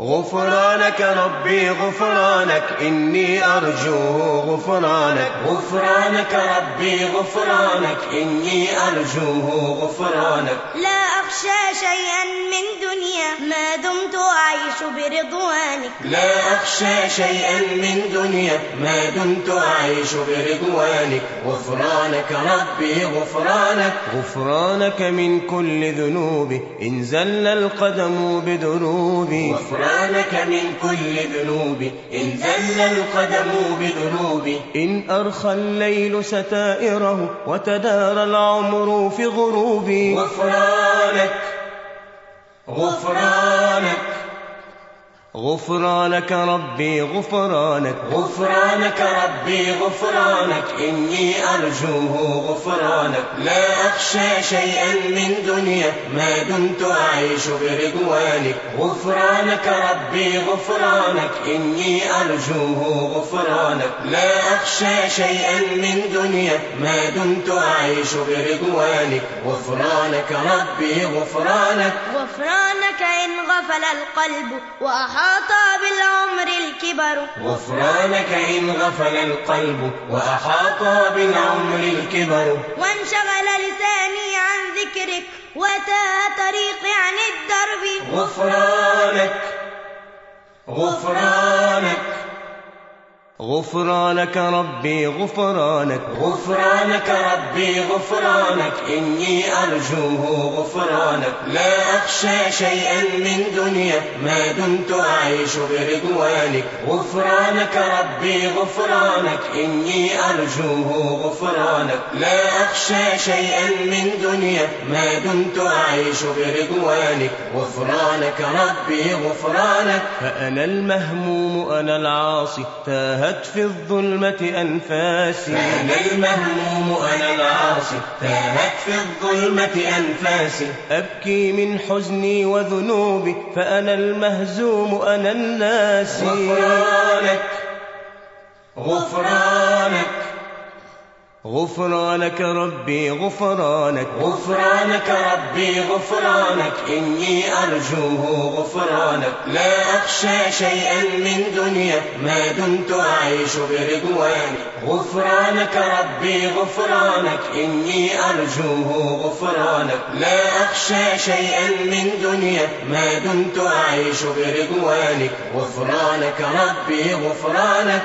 غفرانك ربي غفرانك إني أرجو غفرانك. غفرانك ربي غفرانك إني أرجو غفرانك. لا أخشى شيئا من دنيا. ما برضوانك لا أخشى شيئا من دنيا ما دمت أعيش برضوانك غفرانك ربي غفرانك. غفرانك من كل ذنوبي إن زل القدم بدروبي غفرانك من كل ذنوبي إن زل القدم بدروبي إن أرخى الليل ستائره وتدار العمر في غروبي غفرانك غفرانك. غفرانك ربي غفرانك. غفرانك ربي غفرانك. إني أرجوه غفرانك. لا أخشى شيئا من دنيا. ما دمت أعيش برضوانك. غفرانك ربي غفرانك. إني أرجوه غفرانك. لا أخشى شيئا من دنيا. ما دمت أعيش برضوانك. غفرانك ربي غفرانك. غفرانك إن غفل القلب وأحب أحاط بالعمر الكبر. غفرانك إن غفل القلب وأحاط بالعمر الكبر. وانشغل لساني عن ذكرك وتا طريقي عن الدرب. غفرانك غفرانك. غفرانك ربي غفرانك. غفرانك ربي غفرانك. إني أرجوه غفرانك. لا أخشى شيئا من دنيا. ما دمت أعيش برضوانك. غفرانك ربي غفرانك. إني أرجوه غفرانك. لا أخشى شيئا من دنيا. ما دمت أعيش برضوانك. غفرانك ربي غفرانك. فأنا المهموم أنا العاصي. تاهت ظلمت في الظلمة أنفاسي. كان المهموم أنا العاصي. تاهت في الظلمة أنفاسي. أبكي من حزني وذنوبي فأنا المهزوم أنا الناسي. غفرانك غفرانك غفرانك ربي غفرانك. غفرانك ربي غفرانك. إني أرجوه غفرانك. لا أخشى شيئا من دنيا. ما دمت أعيش برضوانك. غفرانك ربي غفرانك. إني أرجوه غفرانك. لا أخشى شيئا من دنيا. ما دمت أعيش برضوانك. غفرانك ربي غفرانك.